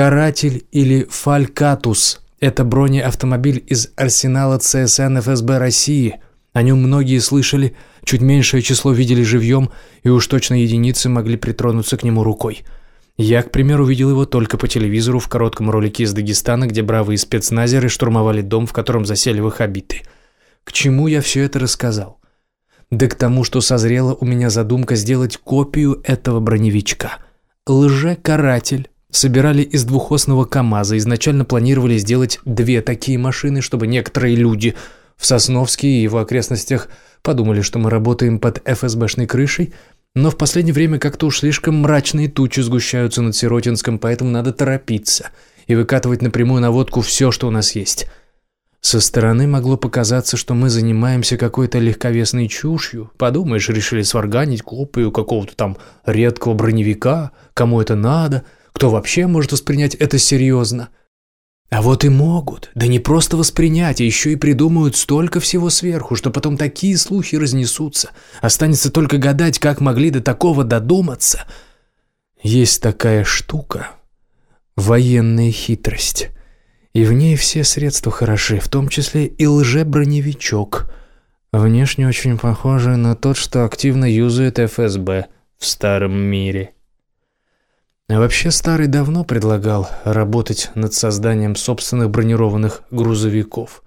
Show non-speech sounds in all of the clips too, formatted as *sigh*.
«Каратель» или «Фалькатус» – это бронеавтомобиль из арсенала ЦСН ФСБ России. О нем многие слышали, чуть меньшее число видели живьем, и уж точно единицы могли притронуться к нему рукой. Я, к примеру, видел его только по телевизору в коротком ролике из Дагестана, где бравые спецназеры штурмовали дом, в котором засели ваххабиты. К чему я все это рассказал? Да к тому, что созрела у меня задумка сделать копию этого броневичка. Лже-каратель собирали из двухосного КАМАЗа. Изначально планировали сделать две такие машины, чтобы некоторые люди в Сосновске и его окрестностях подумали, что мы работаем под ФСБшной крышей, но в последнее время как-то уж слишком мрачные тучи сгущаются над Сиротинском, поэтому надо торопиться и выкатывать напрямую на водку все, что у нас есть. Со стороны могло показаться, что мы занимаемся какой-то легковесной чушью. Подумаешь, решили сварганить копию какого-то там редкого броневика, кому это надо – кто вообще может воспринять это серьезно? А вот и могут. Да не просто воспринять, а еще и придумают столько всего сверху, что потом такие слухи разнесутся. Останется только гадать, как могли до такого додуматься. Есть такая штука – военная хитрость. И в ней все средства хороши, в том числе и лже-броневичок. Внешне очень похожий на тот, что активно юзает ФСБ в старом мире. А вообще Старый давно предлагал работать над созданием собственных бронированных грузовиков.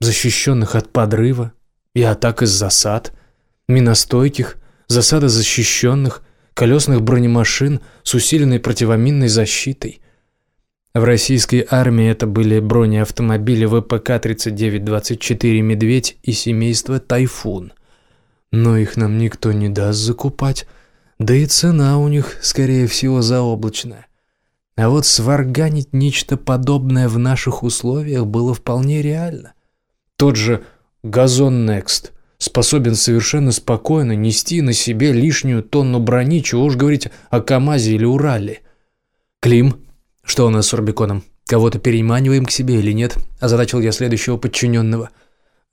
Защищенных от подрыва и атак из засад, миностойких, засадозащищенных, колесных бронемашин с усиленной противоминной защитой. В российской армии это были бронеавтомобили ВПК-3924 «Медведь» и семейство «Тайфун». Но их нам никто не даст закупать, да и цена у них, скорее всего, заоблачная. А вот сварганить нечто подобное в наших условиях было вполне реально. Тот же «Газон Next» способен совершенно спокойно нести на себе лишнюю тонну брони, чего уж говорить о КамАЗе или Урале. «Клим, что у нас с Рубиконом? Кого-то переманиваем к себе или нет?» – озадачил я следующего подчиненного.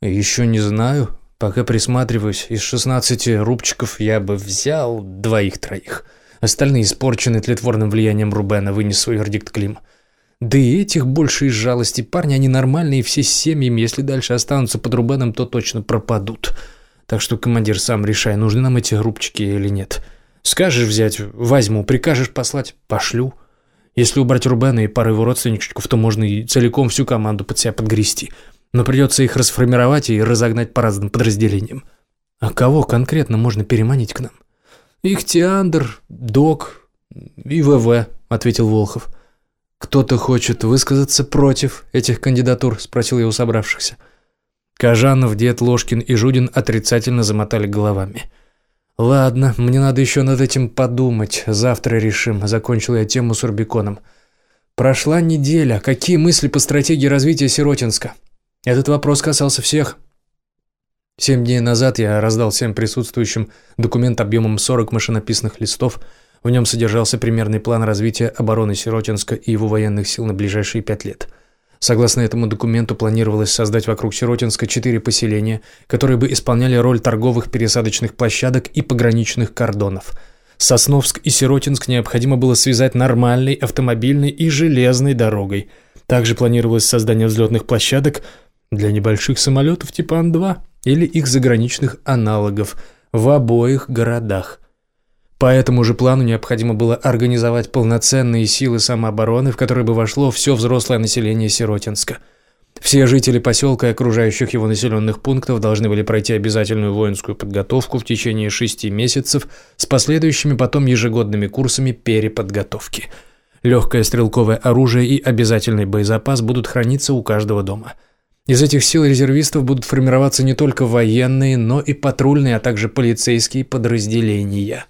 «Еще не знаю», Пока присматриваюсь, из шестнадцати рубчиков я бы взял двоих-троих. Остальные испорчены тлетворным влиянием Рубена, вынес свой вердикт Клим. Да и этих больше из жалости. Парни, они нормальные, все с семьями. Если дальше останутся под Рубеном, то точно пропадут. Так что, командир, сам решай, нужны нам эти рубчики или нет. Скажешь взять, возьму. Прикажешь послать, пошлю. Если убрать Рубена и пару его родственничков, то можно и целиком всю команду под себя подгрести но придется их расформировать и разогнать по разным подразделениям. А кого конкретно можно переманить к нам? Ихтиандр, Док и ВВ, ответил Волхов. Кто-то хочет высказаться против этих кандидатур, спросил я у собравшихся. Кажанов, Дед, Ложкин и Жудин отрицательно замотали головами. «Ладно, мне надо еще над этим подумать. Завтра решим», – закончил я тему с Урбиконом. «Прошла неделя. Какие мысли по стратегии развития Сиротинска?» Этот вопрос касался всех. Семь дней назад я раздал всем присутствующим документ объемом 40 машинописных листов. В нем содержался примерный план развития обороны Сиротинска и его военных сил на ближайшие пять лет. Согласно этому документу планировалось создать вокруг Сиротинска четыре поселения, которые бы исполняли роль торговых пересадочных площадок и пограничных кордонов. Сосновск и Сиротинск необходимо было связать нормальной автомобильной и железной дорогой. Также планировалось создание взлетных площадок – для небольших самолетов типа Ан-2 или их заграничных аналогов в обоих городах. По этому же плану необходимо было организовать полноценные силы самообороны, в которые бы вошло все взрослое население Сиротинска. Все жители поселка и окружающих его населенных пунктов должны были пройти обязательную воинскую подготовку в течение шести месяцев с последующими потом ежегодными курсами переподготовки. Легкое стрелковое оружие и обязательный боезапас будут храниться у каждого дома – из этих сил резервистов будут формироваться не только военные, но и патрульные, а также полицейские подразделения.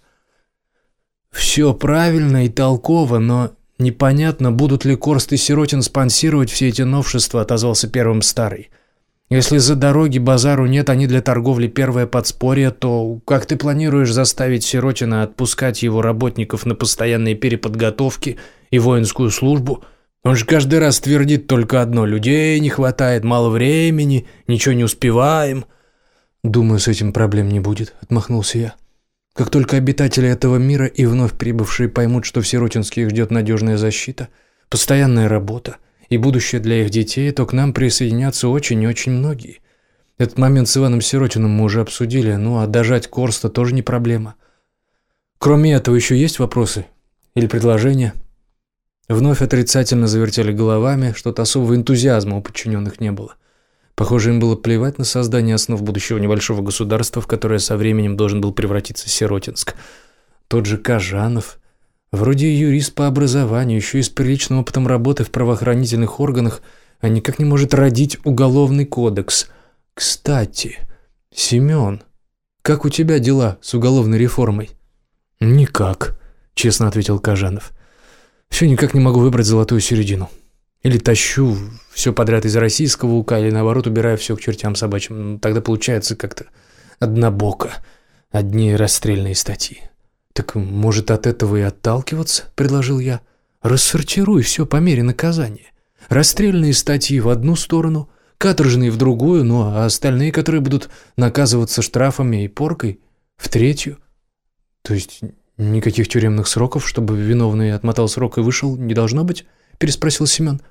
Все правильно и толково, но непонятно, будут ли Корст и Сиротин спонсировать все эти новшества, отозвался первым старый. Если за дороги базару нет, они для торговли первое подспорье, то как ты планируешь заставить Сиротина отпускать его работников на постоянные переподготовки и воинскую службу – он же каждый раз твердит только одно. Людей не хватает, мало времени, ничего не успеваем. Думаю, с этим проблем не будет, отмахнулся я. Как только обитатели этого мира и вновь прибывшие поймут, что в Сиротинске их ждет надежная защита, постоянная работа и будущее для их детей, то к нам присоединятся очень и очень многие. Этот момент с Иваном Сиротиным мы уже обсудили, ну а дожать Корста тоже не проблема. Кроме этого, еще есть вопросы? Или предложения?» Вновь отрицательно завертели головами, что-то особого энтузиазма у подчиненных не было. Похоже, им было плевать на создание основ будущего небольшого государства, в которое со временем должен был превратиться Сиротинск. Тот же Кажанов, вроде юрист по образованию, еще и с приличным опытом работы в правоохранительных органах, а никак не может родить уголовный кодекс. Кстати, Семен, как у тебя дела с уголовной реформой? «Никак», — честно ответил Кажанов. «Все никак не могу выбрать золотую середину. Или тащу все подряд из российского УК, или наоборот убираю все к чертям собачьим. Ну, тогда получается как-то однобоко. Одни расстрельные статьи». «Так, может, от этого и отталкиваться?» — предложил я. «Рассортируй все по мере наказания. Расстрельные статьи в одну сторону, каторжные в другую, ну а остальные, которые будут наказываться штрафами и поркой, в третью. «То есть никаких тюремных сроков, чтобы виновный отмотал срок и вышел, не должно быть?» – переспросил Семен.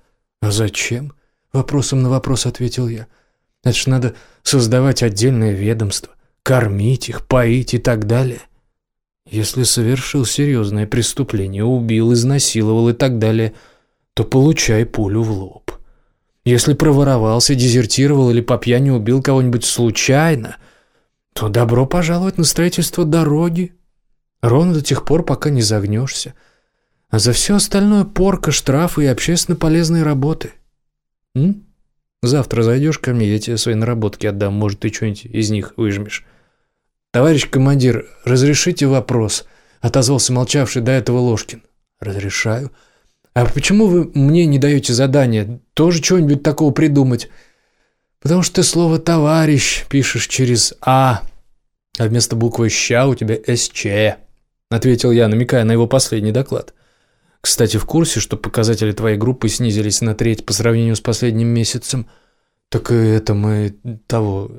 «А зачем?» – вопросом на вопрос ответил я. «Это ж надо создавать отдельное ведомство, кормить их, поить и так далее». Если совершил серьезное преступление, убил, изнасиловал и так далее, то получай пулю в лоб. Если проворовался, дезертировал или по пьяни убил кого-нибудь случайно, то добро пожаловать на строительство дороги, Ровно до тех пор, пока не загнешься. А за все остальное порка, штрафы и общественно полезные работы. М? Завтра зайдешь ко мне, я тебе свои наработки отдам, может, ты что-нибудь из них выжмешь. Товарищ командир, разрешите вопрос? Отозвался молчавший до этого Ложкин. Разрешаю. А почему вы мне не даете задание? Тоже что-нибудь такого придумать? Потому что ты слово «товарищ» пишешь через «а», а вместо буквы «ща» у тебя «сч» ответил я, намекая на его последний доклад. Кстати, в курсе, что показатели твоей группы снизились на треть по сравнению с последним месяцем? Так это мы того...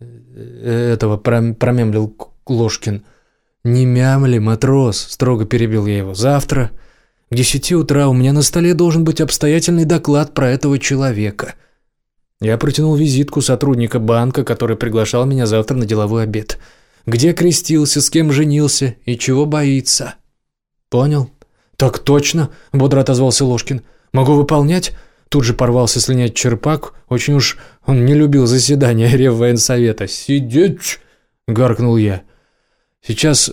Э, этого промямлил Ложкин. «Не мямли, матрос», — строго перебил я его. «Завтра к десяти утра у меня на столе должен быть обстоятельный доклад про этого человека». Я протянул визитку сотрудника банка, который приглашал меня завтра на деловой обед. «Я где крестился, с кем женился и чего боится. Понял? Так точно, бодро отозвался Ложкин. Могу выполнять? Тут же порвался слинять черпак. Очень уж он не любил заседания *laughs* Реввоенсовета. «Сидеть!» — гаркнул я. «Сейчас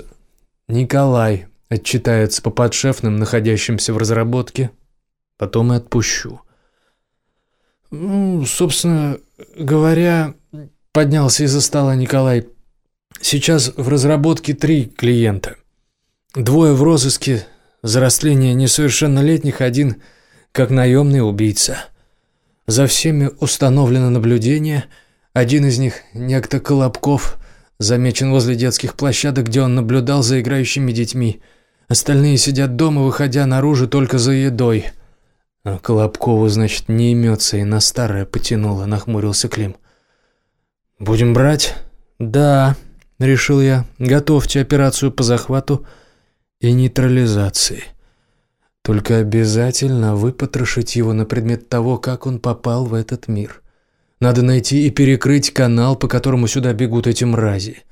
Николай отчитается по подшефным, находящимся в разработке. Потом и отпущу». «Ну, собственно говоря...» Поднялся из-за стола Николай. Сейчас в разработке три клиента. Двое в розыске за растление несовершеннолетних, один как наемный убийца. За всеми установлено наблюдение. Один из них, некто Колобков, замечен возле детских площадок, где он наблюдал за играющими детьми. Остальные сидят дома, выходя наружу только за едой. А Колобкову, значит, не имется и на старое потянуло, нахмурился Клим. «Будем брать?» «Да», решил я. Готовьте операцию по захвату и нейтрализации. Только обязательно выпотрошить его на предмет того, как он попал в этот мир. Надо найти и перекрыть канал, по которому сюда бегут эти мрази.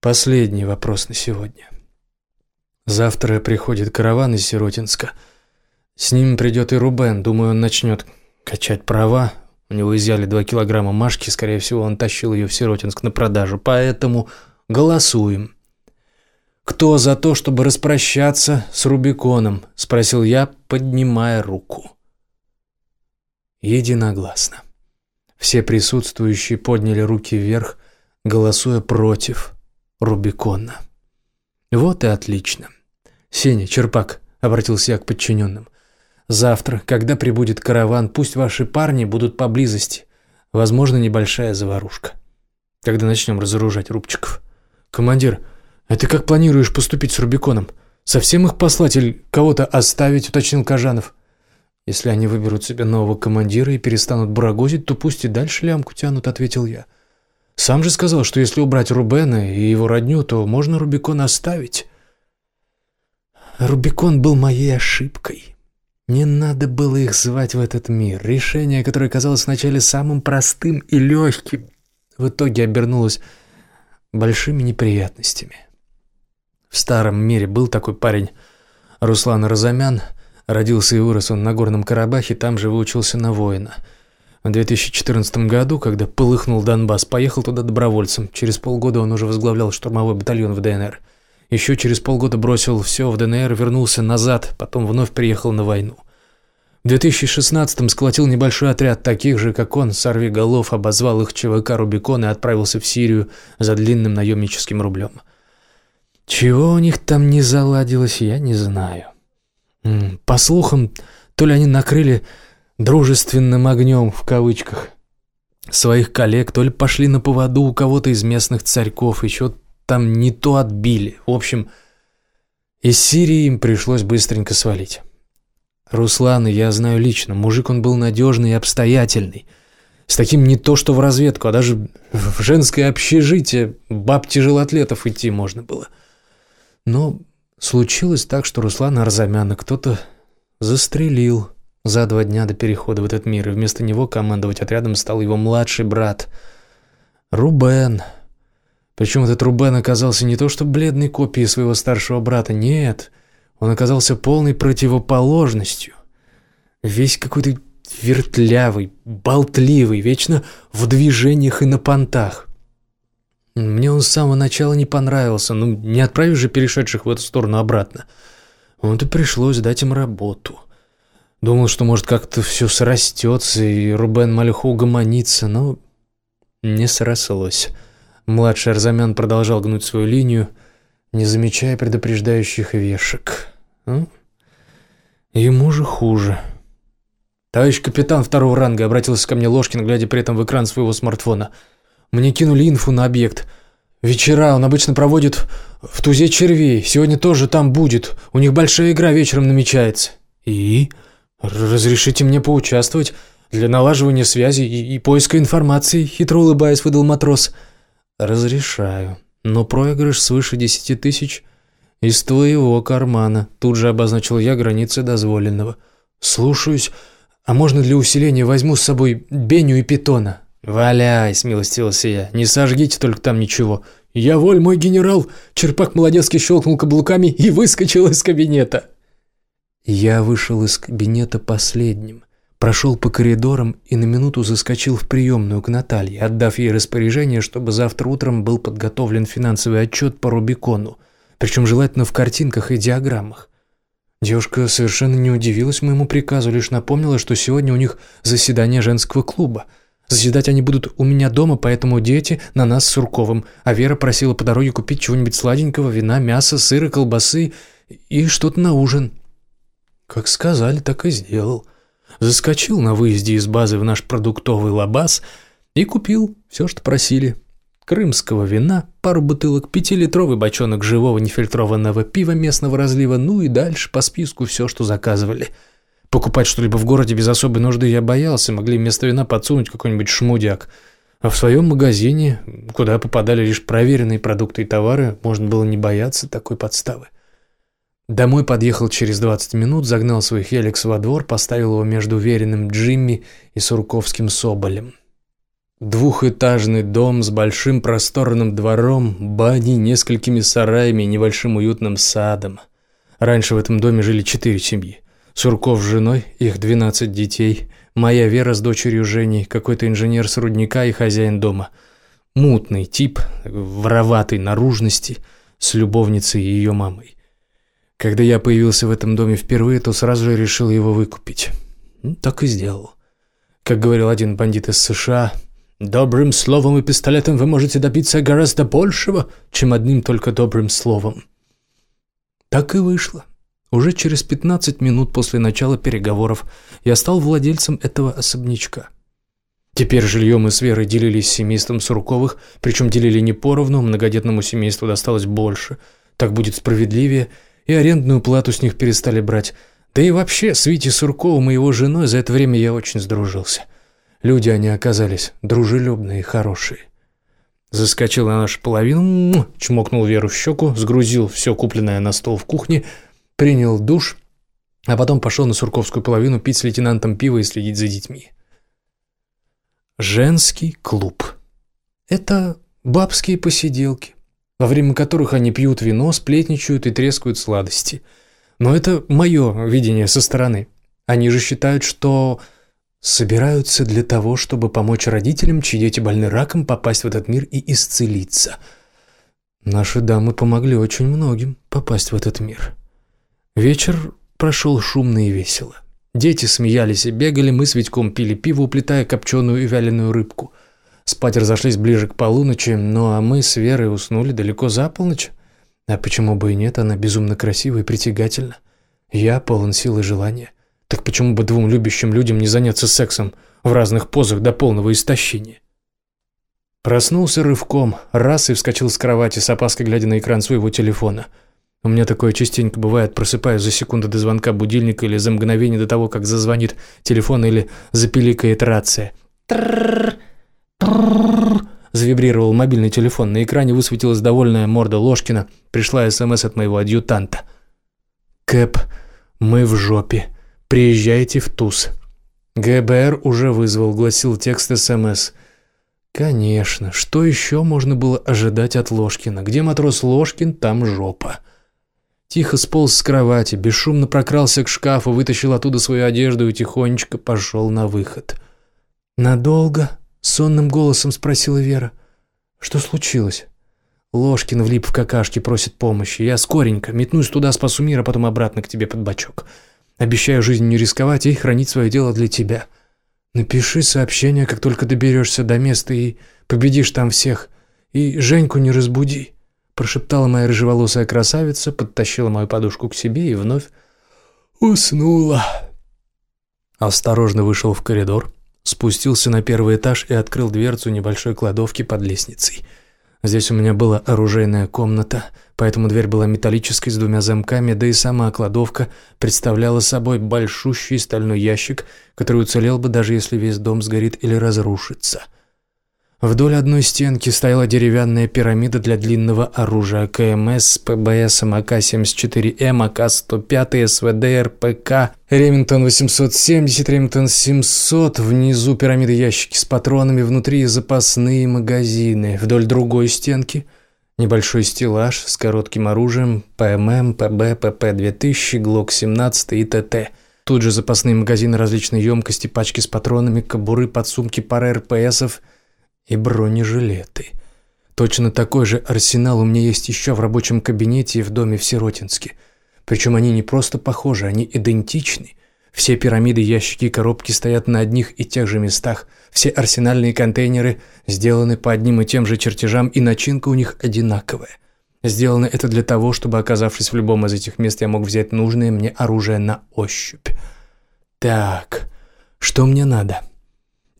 Последний вопрос на сегодня. Завтра приходит караван из Сиротинска. С ним придет и Рубен. Думаю, он начнет качать права, у него изъяли два килограмма Машки, скорее всего, он тащил ее в Сиротинск на продажу. Поэтому голосуем. «Кто за то, чтобы распрощаться с Рубиконом?» – спросил я, поднимая руку. Единогласно. Все присутствующие подняли руки вверх, голосуя против Рубикона. «Вот и отлично. Сеня, Черпак», – обратился я к подчиненным, Завтра, когда прибудет караван, пусть ваши парни будут поблизости. Возможно, небольшая заварушка. Когда начнем разоружать рубчиков. Командир, а ты как планируешь поступить с Рубиконом? Совсем их послать или кого-то оставить, уточнил Кажанов. Если они выберут себе нового командира и перестанут барагозить, то пусть и дальше лямку тянут, ответил я. Сам же сказал, что если убрать Рубена и его родню, то можно Рубикон оставить. Рубикон был моей ошибкой. Не надо было их звать в этот мир. Решение, которое казалось вначале самым простым и легким, в итоге обернулось большими неприятностями. В старом мире был такой парень Руслан Разамян. Родился и вырос он на Горном Карабахе, там же выучился на воина. В 2014 году, когда полыхнул Донбасс, поехал туда добровольцем. Через полгода он уже возглавлял штурмовой батальон в ДНР. Еще через полгода бросил все в ДНР, вернулся назад, потом вновь приехал на войну. В 2016-м сколотил небольшой отряд таких же, как он, сорви голов, обозвал их ЧВК «Рубикон» и отправился в Сирию за длинным наемническим рублем. Чего у них там не заладилось, я не знаю. По слухам, то ли они накрыли «дружественным огнем» в кавычках своих коллег, то ли пошли на поводу у кого-то из местных царьков, еще там не то отбили. В общем, из Сирии им пришлось быстренько свалить. Руслана я знаю лично. Мужик он был надежный и обстоятельный. С таким не то что в разведку, а даже в женское общежитие баб тяжелоатлетов идти можно было. Но случилось так, что Руслана Арзамяна кто-то застрелил за два дня до перехода в этот мир, и вместо него командовать отрядом стал его младший брат Рубен. Причем этот Рубен оказался не то что бледной копией своего старшего брата, нет – он оказался полной противоположностью. Весь какой-то вертлявый, болтливый, вечно в движениях и на понтах. Мне он с самого начала не понравился, ну не отправишь же перешедших в эту сторону обратно. Вот и пришлось дать им работу. Думал, что может как-то все срастется и Рубен Малюху угомонится, но не срослось. Младший Арзамян продолжал гнуть свою линию, не замечая предупреждающих вешек. Ну, ему же хуже. «Товарищ капитан второго ранга», — обратился ко мне Ложкин, глядя при этом в экран своего смартфона. «Мне кинули инфу на объект. Вечера он обычно проводит в тузе червей. Сегодня тоже там будет. У них большая игра вечером намечается». «И? Разрешите мне поучаствовать?» «Для налаживания связи и, и поиска информации», — хитро улыбаясь, выдал матрос. «Разрешаю», но проигрыш свыше десяти тысяч из твоего кармана. Тут же обозначил я границы дозволенного. Слушаюсь. А можно для усиления возьму с собой Беню и Питона? Валяй, смилостивился я. Не сожгите только там ничего. Я воль, мой генерал. Черпак молодецкий щелкнул каблуками и выскочил из кабинета. Я вышел из кабинета последним. Прошел по коридорам и на минуту заскочил в приемную к Наталье, отдав ей распоряжение, чтобы завтра утром был подготовлен финансовый отчет по Рубикону, причем желательно в картинках и диаграммах. Девушка совершенно не удивилась моему приказу, лишь напомнила, что сегодня у них заседание женского клуба. Заседать они будут у меня дома, поэтому дети на нас с Сурковым, а Вера просила по дороге купить чего-нибудь сладенького, вина, мяса, сыра, колбасы и что-то на ужин. Как сказали, так и сделал. Заскочил на выезде из базы в наш продуктовый лабаз и купил все, что просили. Крымского вина, пару бутылок, пятилитровый бочонок живого нефильтрованного пива местного разлива, ну и дальше по списку все, что заказывали. Покупать что-либо в городе без особой нужды я боялся, могли вместо вина подсунуть какой-нибудь шмудяк. А в своем магазине, куда попадали лишь проверенные продукты и товары, можно было не бояться такой подставы. Домой подъехал через 20 минут, загнал свой Хеликс во двор, поставил его между уверенным Джимми и Сурковским Соболем. Двухэтажный дом с большим просторным двором, баней, несколькими сараями и небольшим уютным садом. Раньше в этом доме жили четыре семьи. Сурков с женой, их 12 детей, моя Вера с дочерью Женей, какой-то инженер с рудника и хозяин дома. Мутный тип, вороватой наружности, с любовницей и ее мамой. Когда я появился в этом доме впервые, то сразу же решил его выкупить. Ну, так и сделал. Как говорил один бандит из США, «Добрым словом и пистолетом вы можете добиться гораздо большего, чем одним только добрым словом». Так и вышло. Уже через 15 минут после начала переговоров я стал владельцем этого особнячка. Теперь жилье мы с Верой делились с семейством Сурковых, причем делили не поровну, многодетному семейству досталось больше. Так будет справедливее – и арендную плату с них перестали брать. Да и вообще, с Витей Сурковым и его женой за это время я очень сдружился. Люди они оказались дружелюбные и хорошие. Заскочил на нашу половину, чмокнул Веру в щеку, сгрузил все купленное на стол в кухне, принял душ, а потом пошел на Сурковскую половину пить с лейтенантом пиво и следить за детьми. Женский клуб. Это бабские посиделки, во время которых они пьют вино, сплетничают и трескают сладости. Но это мое видение со стороны. Они же считают, что собираются для того, чтобы помочь родителям, чьи дети больны раком, попасть в этот мир и исцелиться. Наши дамы помогли очень многим попасть в этот мир. Вечер прошел шумно и весело. Дети смеялись и бегали, мы с Витьком пили пиво, уплетая копченую и вяленую рыбку. Спать разошлись ближе к полуночи, ну а мы с Верой уснули далеко за полночь. А почему бы и нет, она безумно красива и притягательна. Я полон сил и желания. Так почему бы двум любящим людям не заняться сексом в разных позах до полного истощения? Проснулся рывком, раз и вскочил с кровати, с опаской глядя на экран своего телефона. У меня такое частенько бывает, просыпаюсь за секунду до звонка будильника или за мгновение до того, как зазвонит телефон или запиликает рация. Тррррр, тррррр. Завибрировал мобильный телефон, на экране высветилась довольная морда Ложкина, пришла СМС от моего адъютанта. «Кэп, мы в жопе. Приезжайте в ТУЗ». ГБР уже вызвал, гласил текст СМС. Конечно, что еще можно было ожидать от Ложкина? Где матрос Ложкин, там жопа. Тихо сполз с кровати, бесшумно прокрался к шкафу, вытащил оттуда свою одежду и тихонечко пошел на выход. «Надолго?» — сонным голосом спросила Вера. «Что случилось?» Ложкин влип в какашки, просит помощи. Я скоренько метнусь туда, спасу мир, а потом обратно к тебе под бочок. Обещаю жизнь не рисковать и хранить свое дело для тебя. Напиши сообщение, как только доберешься до места и победишь там всех. И Женьку не разбуди. Прошептала моя рыжеволосая красавица, подтащила мою подушку к себе и вновь уснула. Осторожно вышел в коридор, спустился на первый этаж и открыл дверцу небольшой кладовки под лестницей – Здесь у меня была оружейная комната, поэтому дверь была металлической с двумя замками, да и сама кладовка представляла собой большущий стальной ящик, который уцелел бы даже если весь дом сгорит или разрушится. Вдоль одной стенки стояла деревянная пирамида для длинного оружия АКМС, ПБС, АК-74М, АК-105, СВД, РПК, Remington 870, Remington 700. Внизу пирамиды ящики с патронами, внутри запасные магазины. Вдоль другой стенки небольшой стеллаж с коротким оружием, ПММ, ПБ, ПП-2000, Glock-17 и ТТ. Тут же запасные магазины различной емкости, пачки с патронами, кобуры, подсумки, пара РПСов – и бронежилеты. Точно такой же арсенал у меня есть еще в рабочем кабинете и в доме в Сиротинске. Причем они не просто похожи, они идентичны. Все пирамиды, ящики и коробки стоят на одних и тех же местах. Все арсенальные контейнеры сделаны по одним и тем же чертежам, и начинка у них одинаковая. Сделано это для того, чтобы, оказавшись в любом из этих мест, я мог взять нужное мне оружие на ощупь. Так, что мне надо?»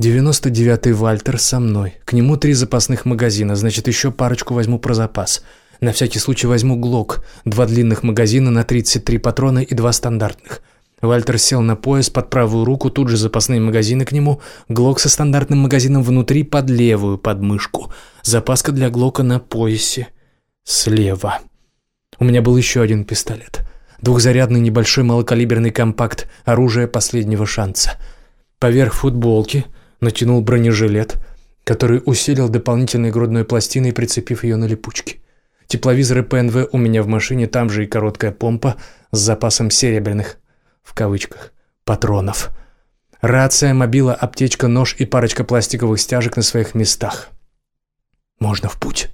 99-й Вальтер со мной. К нему три запасных магазина, значит, еще парочку возьму про запас. На всякий случай возьму ГЛОК. Два длинных магазина на 33 патрона и два стандартных. Вальтер сел на пояс под правую руку, тут же запасные магазины к нему, ГЛОК со стандартным магазином внутри под левую подмышку. Запаска для ГЛОКа на поясе. Слева. У меня был еще один пистолет. Двухзарядный небольшой малокалиберный компакт, оружие последнего шанса. Поверх футболки натянул бронежилет, который усилил дополнительной грудной пластиной, прицепив ее на липучки. Тепловизоры ПНВ у меня в машине, там же и короткая помпа с запасом серебряных, в кавычках, патронов. Рация, мобила, аптечка, нож и парочка пластиковых стяжек на своих местах. Можно в путь.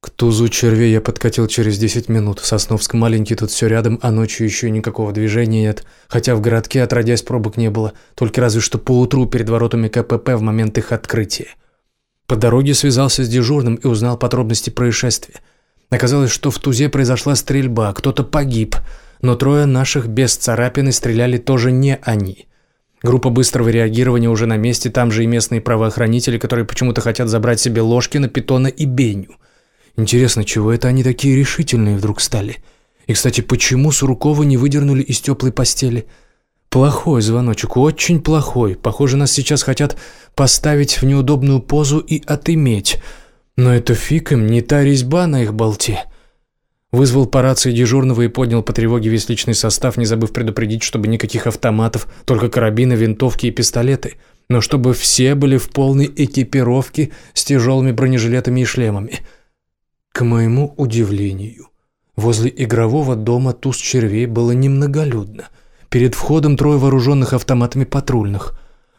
К тузу червей я подкатил через 10 минут. Сосновск маленький, тут все рядом, а ночью еще никакого движения нет. Хотя в городке, отродясь, пробок не было. Только разве что поутру перед воротами КПП в момент их открытия. По дороге связался с дежурным и узнал подробности происшествия. Оказалось, что в Тузе произошла стрельба, кто-то погиб. Но трое наших без царапины стреляли тоже не они. Группа быстрого реагирования уже на месте, там же и местные правоохранители, которые почему-то хотят забрать себе Ложкина, Питона и Беню – Интересно, чего это они такие решительные вдруг стали? И, кстати, почему Суркова не выдернули из теплой постели? Плохой звоночек, очень плохой. Похоже, нас сейчас хотят поставить в неудобную позу и отыметь. Но это фиг им, не та резьба на их болте. Вызвал по рации дежурного и поднял по тревоге весь личный состав, не забыв предупредить, чтобы никаких автоматов, только карабины, винтовки и пистолеты. Но чтобы все были в полной экипировке с тяжелыми бронежилетами и шлемами. К моему удивлению, возле игрового дома туз червей было немноголюдно. Перед входом трое вооруженных автоматами патрульных.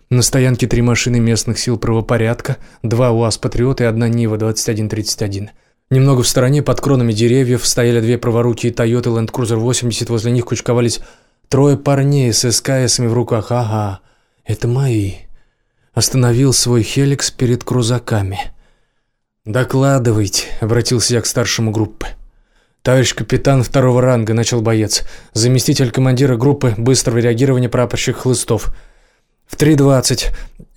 На стоянке три машины местных сил правопорядка, два УАЗ-патриот и одна Нива-2131. Немного в стороне, под кронами деревьев, стояли две праворукие Toyota Land Cruiser 80, возле них кучковались трое парней с СКСами в руках. Ага, это мои. Остановил свой хеликс перед крузаками. «Докладывайте», — обратился я к старшему группы. «Товарищ капитан второго ранга», — начал боец. «Заместитель командира группы быстрого реагирования прапорщик Хлыстов». В 3.20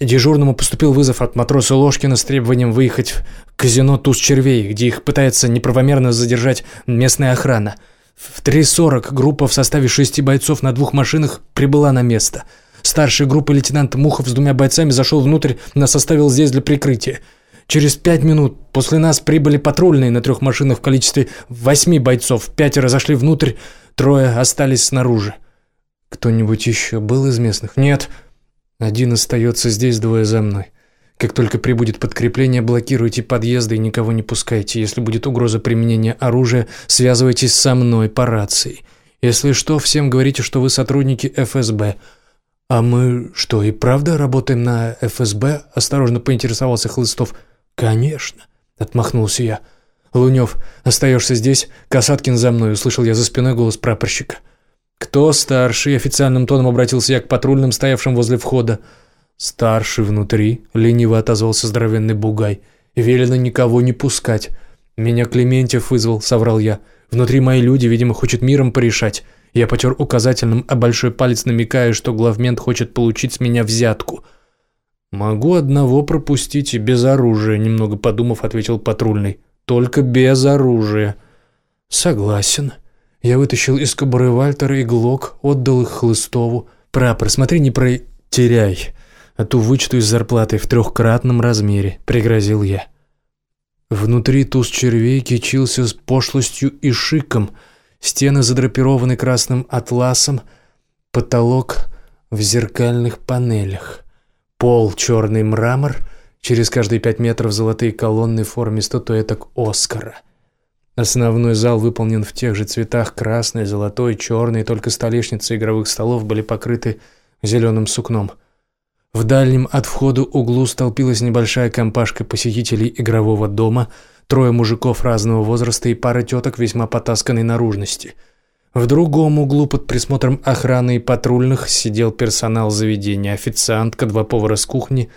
дежурному поступил вызов от матроса Ложкина с требованием выехать в казино «Туз червей», где их пытается неправомерно задержать местная охрана. В 3.40 группа в составе шести бойцов на двух машинах прибыла на место. Старший группа лейтенант Мухов с двумя бойцами зашел внутрь, нас оставил здесь для прикрытия. Через пять минут после нас прибыли патрульные на трех машинах в количестве восьми бойцов. Пятеро зашли внутрь, трое остались снаружи. Кто-нибудь еще был из местных? Нет. Один остается здесь, двое за мной. Как только прибудет подкрепление, блокируйте подъезды и никого не пускайте. Если будет угроза применения оружия, связывайтесь со мной по рации. Если что, всем говорите, что вы сотрудники ФСБ. А мы что, и правда работаем на ФСБ? Осторожно поинтересовался Хлыстов. Конечно, отмахнулся я. Лунев, остаешься здесь? Касаткин за мной, услышал я за спиной голос прапорщика. «Кто старший?» – официальным тоном обратился я к патрульным, стоявшим возле входа. «Старший внутри», – лениво отозвался здоровенный бугай. «Велено никого не пускать». «Меня Клементьев вызвал», – соврал я. «Внутри мои люди, видимо, хочет миром порешать». Я потер указательным, а большой палец намекая, что главмент хочет получить с меня взятку. «Могу одного пропустить и без оружия», – немного подумав, ответил патрульный. «Только без оружия». «Согласен», я вытащил из кобуры Вальтера и Глок, отдал их Хлыстову. «Прапор, смотри, не протеряй, а то вычту из зарплаты в трехкратном размере», — пригрозил я. Внутри туз червей кичился с пошлостью и шиком. Стены задрапированы красным атласом, потолок в зеркальных панелях. Пол — черный мрамор, через каждые пять метров золотые колонны в форме статуэток Оскара — Основной зал выполнен в тех же цветах красный, золотой, черный, только столешницы игровых столов были покрыты зеленым сукном. В дальнем от входа углу столпилась небольшая компашка посетителей игрового дома, трое мужиков разного возраста и пара теток весьма потасканной наружности. В другом углу под присмотром охраны и патрульных сидел персонал заведения, официантка, два повара с кухни,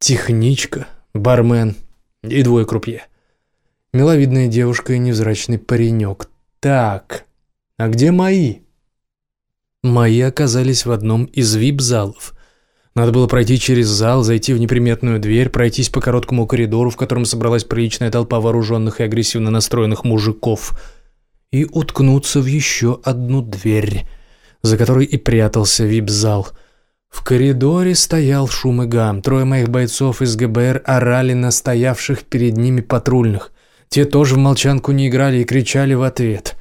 техничка, бармен и двое крупье. Миловидная девушка и невзрачный паренек. Так, а где мои? Мои оказались в одном из вип-залов. Надо было пройти через зал, зайти в неприметную дверь, пройтись по короткому коридору, в котором собралась приличная толпа вооруженных и агрессивно настроенных мужиков, и уткнуться в еще одну дверь, за которой и прятался вип-зал. В коридоре стоял шум и гам. Трое моих бойцов из ГБР орали на стоявших перед ними патрульных. Те тоже в молчанку не играли и кричали в ответ.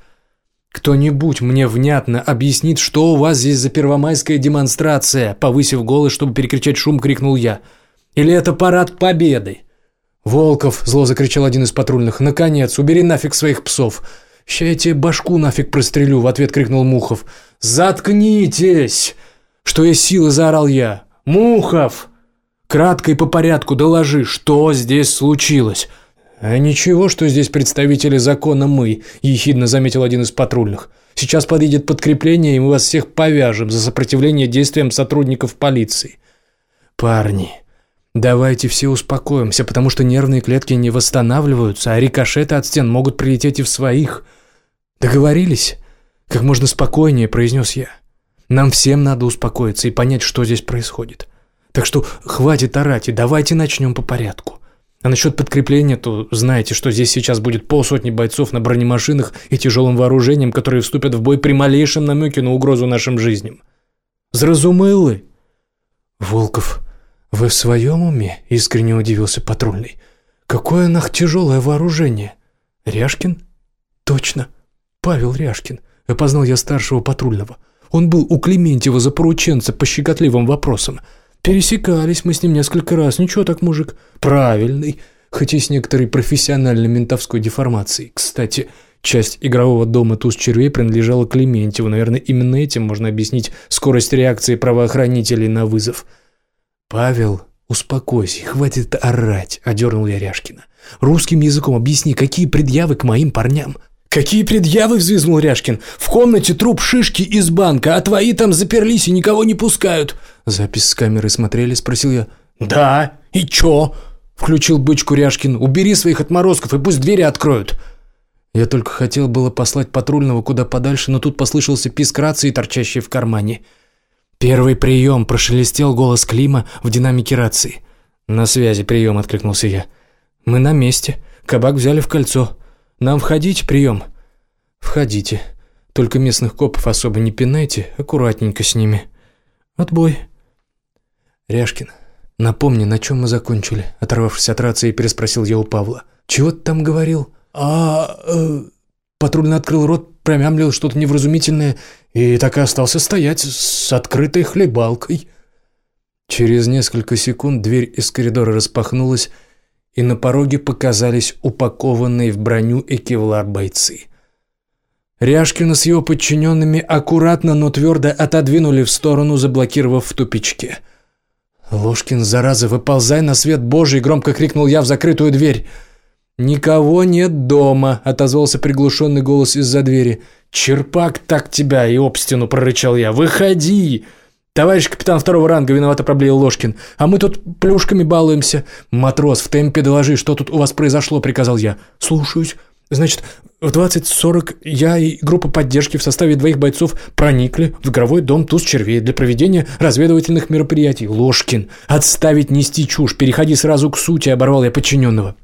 «Кто-нибудь мне внятно объяснит, что у вас здесь за первомайская демонстрация?» Повысив голос, чтобы перекричать шум, крикнул я. «Или это парад победы?» «Волков!» – зло закричал один из патрульных. «Наконец, убери нафиг своих псов!» «Ща я тебе башку нафиг прострелю!» – в ответ крикнул Мухов. «Заткнитесь!» Что есть силы, заорал я. «Мухов! Кратко и по порядку доложи, что здесь случилось!» «А ничего, что здесь представители закона мы», – ехидно заметил один из патрульных. «Сейчас подъедет подкрепление, и мы вас всех повяжем за сопротивление действиям сотрудников полиции». «Парни, давайте все успокоимся, потому что нервные клетки не восстанавливаются, а рикошеты от стен могут прилететь и в своих». «Договорились?» – как можно спокойнее произнес я. «Нам всем надо успокоиться и понять, что здесь происходит. Так что хватит орать и давайте начнем по порядку». А насчет подкрепления, то знаете, что здесь сейчас будет полсотни бойцов на бронемашинах и тяжелым вооружением, которые вступят в бой при малейшем намеке на угрозу нашим жизням. Зразумелы?» «Волков, вы в своем уме?» – искренне удивился патрульный. «Какое нах тяжелое вооружение!» «Ряшкин?» «Точно, Павел Ряшкин. Опознал я старшего патрульного. Он был у Клементьева за порученца по щекотливым вопросам. Пересекались мы с ним несколько раз. Ничего так, мужик. Правильный. Хоть и с некоторой профессиональной ментовской деформацией. Кстати, часть игрового дома «Туз червей» принадлежала Клементьеву. Наверное, именно этим можно объяснить скорость реакции правоохранителей на вызов. «Павел, успокойся, хватит орать», — одернул я Ряшкина. «Русским языком объясни, какие предъявы к моим парням?» «Какие предъявы?» – взвизгнул Ряшкин. «В комнате труп шишки из банка, а твои там заперлись и никого не пускают». «Запись с камеры смотрели?» – спросил я. «Да, и чё?» – включил бычку Ряшкин. «Убери своих отморозков и пусть двери откроют». Я только хотел было послать патрульного куда подальше, но тут послышался писк рации, торчащий в кармане. «Первый прием!» – прошелестел голос Клима в динамике рации. «На связи прием!» – откликнулся я. «Мы на месте. Кабак взяли в кольцо. Нам входить прием?» «Входите. Только местных копов особо не пинайте, аккуратненько с ними. Отбой». «Ряшкин, напомни, на чем мы закончили?» Оторвавшись от рации, переспросил я у Павла. «Чего ты там говорил?» «А...» э, Патрульный открыл рот, промямлил что-то невразумительное и так и остался стоять с открытой хлебалкой. Через несколько секунд дверь из коридора распахнулась, и на пороге показались упакованные в броню и кевлар бойцы. Ряшкина с его подчиненными аккуратно, но твердо отодвинули в сторону, заблокировав в тупичке. «Ложкин, зараза, выползай на свет Божий!» – громко крикнул я в закрытую дверь. «Никого нет дома!» – отозвался приглушенный голос из-за двери. «Черпак так тебя и об стену!» – прорычал я. «Выходи!» «Товарищ капитан второго ранга виновато проблеял Ложкин. А мы тут плюшками балуемся. Матрос, в темпе доложи, что тут у вас произошло», — приказал я. «Слушаюсь». Значит, в 20.40 я и группа поддержки в составе двоих бойцов проникли в игровой дом Туз Червей для проведения разведывательных мероприятий. Ложкин, отставить нести чушь, переходи сразу к сути, оборвал я подчиненного.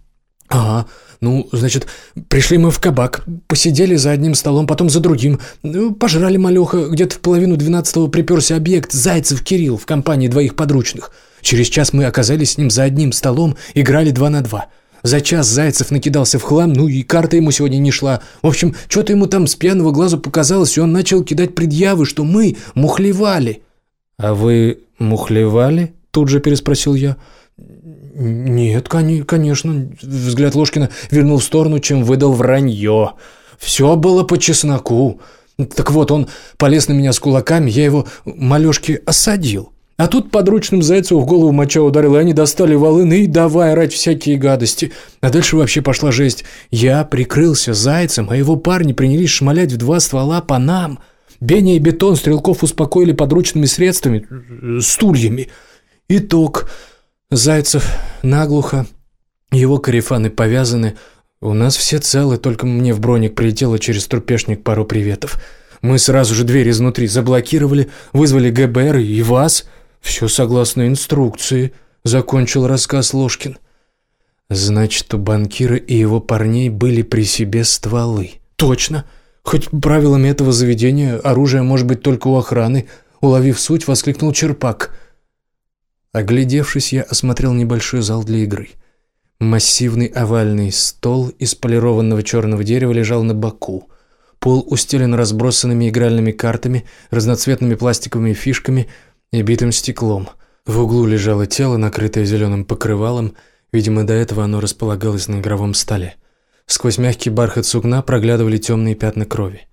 «Ага, ну, значит, пришли мы в кабак, посидели за одним столом, потом за другим, ну, пожрали малеха, где-то в половину двенадцатого приперся объект Зайцев Кирилл в компании двоих подручных. Через час мы оказались с ним за одним столом, играли два на два. За час Зайцев накидался в хлам, ну и карта ему сегодня не шла. В общем, что-то ему там с пьяного глазу показалось, и он начал кидать предъявы, что мы мухлевали». «А вы мухлевали?» – тут же переспросил я. «Нет, конечно». Взгляд Ложкина вернул в сторону, чем выдал вранье. «Все было по чесноку. Так вот, он полез на меня с кулаками, я его малешки осадил. А тут подручным Зайцеву в голову моча ударил, и они достали волыны и давай орать всякие гадости. А дальше вообще пошла жесть. Я прикрылся Зайцем, а его парни принялись шмалять в два ствола по нам. Беня и Бетон стрелков успокоили подручными средствами, стульями. Итог – Зайцев наглухо, его карифаны повязаны. У нас все целы, только мне в броник прилетело через трупешник пару приветов. Мы сразу же дверь изнутри заблокировали, вызвали ГБР и вас. Все согласно инструкции», — закончил рассказ Ложкин. «Значит, у банкира и его парней были при себе стволы». «Точно. Хоть правилами этого заведения оружие может быть только у охраны», — уловив суть, воскликнул Черпак. Оглядевшись, я осмотрел небольшой зал для игры. Массивный овальный стол из полированного черного дерева лежал на боку. Пол устелен разбросанными игральными картами, разноцветными пластиковыми фишками и битым стеклом. В углу лежало тело, накрытое зеленым покрывалом, видимо, до этого оно располагалось на игровом столе. Сквозь мягкий бархат сукна проглядывали темные пятна крови.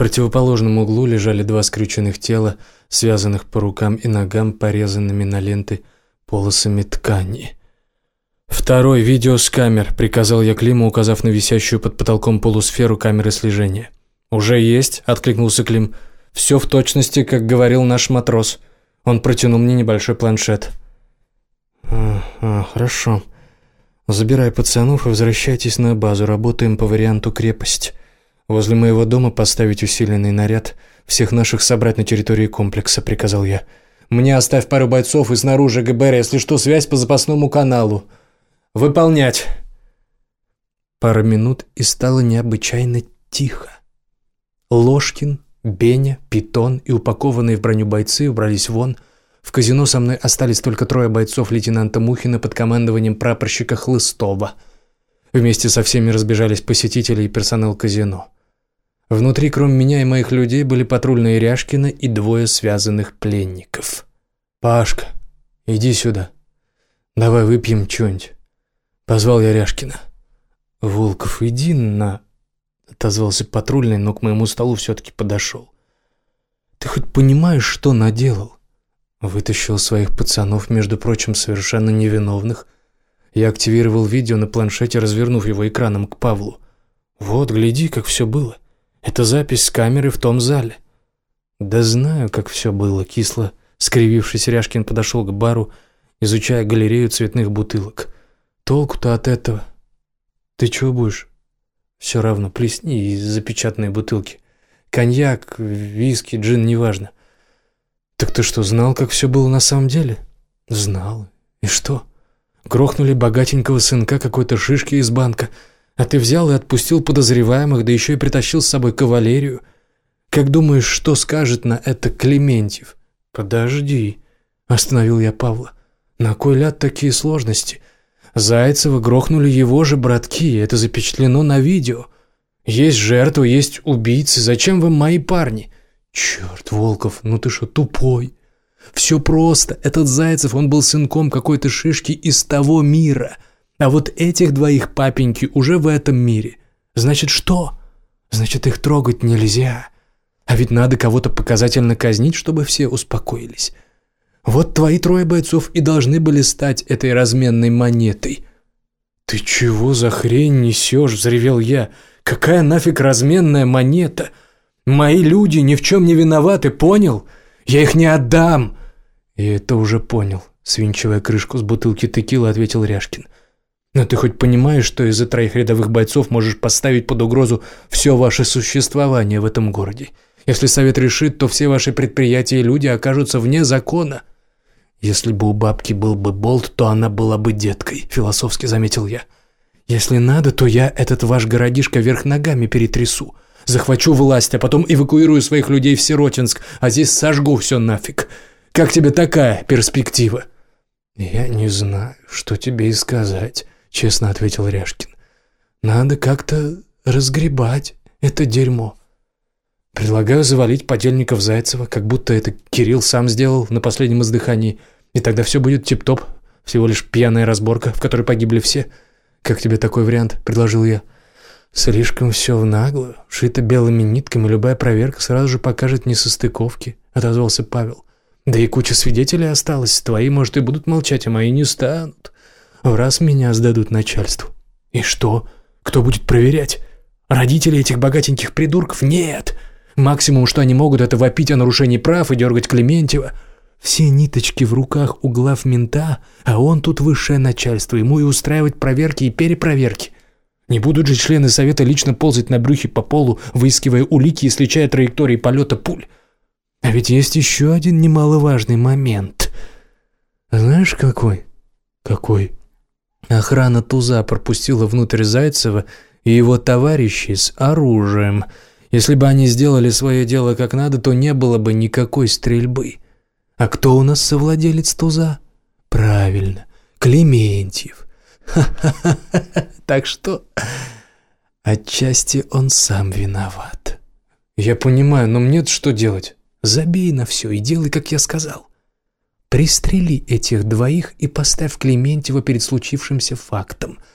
Противоположном углу лежали два скрюченных тела, связанных по рукам и ногам порезанными на ленты полосами ткани. «Второй видео с камер», — приказал я Климу, указав на висящую под потолком полусферу камеры слежения. «Уже есть», — откликнулся Клим. «Все в точности, как говорил наш матрос». Он протянул мне небольшой планшет. «А, а, хорошо. Забирай пацанов и возвращайтесь на базу. Работаем по варианту крепость. Возле моего дома поставить усиленный наряд. Всех наших собрать на территории комплекса», — приказал я. «Мне оставь пару бойцов и снаружи ГБР, если что, связь по запасному каналу. Выполнять!» Пара минут, и стало необычайно тихо. Ложкин Беня, Питон и упакованные в броню бойцы убрались вон. В казино со мной остались только трое бойцов лейтенанта Мухина под командованием прапорщика Хлыстова. Вместе со всеми разбежались посетители и персонал казино. Внутри, кроме меня и моих людей, были патрульные Ряшкина и двое связанных пленников. «Пашка, иди сюда. Давай выпьем что-нибудь». Позвал я Ряшкина. «Волков, иди на...» Отозвался патрульный, но к моему столу все-таки подошел. «Ты хоть понимаешь, что наделал?» Вытащил своих пацанов, между прочим, совершенно невиновных. Я активировал видео на планшете, развернув его экраном к Павлу. «Вот, гляди, как все было. Это запись с камеры в том зале». «Да знаю, как все было», — кисло. Скривившись, Ряшкин подошел к бару, изучая галерею цветных бутылок. «Толку-то от этого. Ты чего будешь?» Все равно, плесни из запечатанной бутылки. Коньяк, виски, джин, неважно. Так ты что, знал, как все было на самом деле? Знал. И что? Грохнули богатенького сынка какой-то шишки из банка, а ты взял и отпустил подозреваемых, да еще и притащил с собой кавалерию. Как думаешь, что скажет на это Клементьев? Подожди, остановил я Павла. На кой ляд такие сложности? Зайцева грохнули его же братки, это запечатлено на видео. Есть жертва, есть убийцы, зачем вам мои парни? Черт, Волков, ну ты что, тупой? Все просто, этот Зайцев, он был сынком какой-то шишки из того мира. А вот этих двоих папеньки уже в этом мире. Значит, что? Значит, их трогать нельзя. А ведь надо кого-то показательно казнить, чтобы все успокоились. Вот твои трое бойцов и должны были стать этой разменной монетой». «Ты чего за хрень несешь?» – взревел я. «Какая нафиг разменная монета? Мои люди ни в чем не виноваты, понял? Я их не отдам!» «Я это уже понял», – свинчивая крышку с бутылки текила, ответил Ряшкин. «Но ты хоть понимаешь, что из-за троих рядовых бойцов можешь поставить под угрозу все ваше существование в этом городе? Если совет решит, то все ваши предприятия и люди окажутся вне закона». «Если бы у бабки был бы болт, то она была бы деткой», – философски заметил я. «Если надо, то я этот ваш городишко вверх ногами перетрясу. Захвачу власть, а потом эвакуирую своих людей в Сиротинск, а здесь сожгу все нафиг. Как тебе такая перспектива?» «Я не знаю, что тебе и сказать», – честно ответил Ряшкин. «Надо как-то разгребать это дерьмо». Предлагаю завалить подельников Зайцева, как будто это Кирилл сам сделал на последнем издыхании, и тогда все будет тип-топ, всего лишь пьяная разборка, в которой погибли все. Как тебе такой вариант?» – предложил я. «Слишком все в наглую, шито белыми нитками, любая проверка сразу же покажет несостыковки», – отозвался Павел. «Да и куча свидетелей осталось, твои, может, и будут молчать, а мои не станут. В раз меня сдадут начальству». «И что? Кто будет проверять? Родители этих богатеньких придурков? Нет!» Максимум, что они могут, это вопить о нарушении прав и дергать Клементьева. Все ниточки в руках у глав мента, а он тут высшее начальство, ему и устраивать проверки и перепроверки. Не будут же члены совета лично ползать на брюхе по полу, выискивая улики и сличая траектории полета пуль. А ведь есть еще один немаловажный момент. Знаешь, какой? Какой? Охрана Туза пропустила внутрь Зайцева и его товарищей с оружием – если бы они сделали свое дело как надо, то не было бы никакой стрельбы. А кто у нас совладелец туза? Правильно, Клементьев. Ха-ха-ха. *laughs* Так что отчасти он сам виноват. Я понимаю, но мне что делать? Забей на все и делай, как я сказал. Пристрели этих двоих и поставь Клементьева перед случившимся фактом –